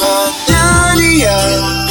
Daniel.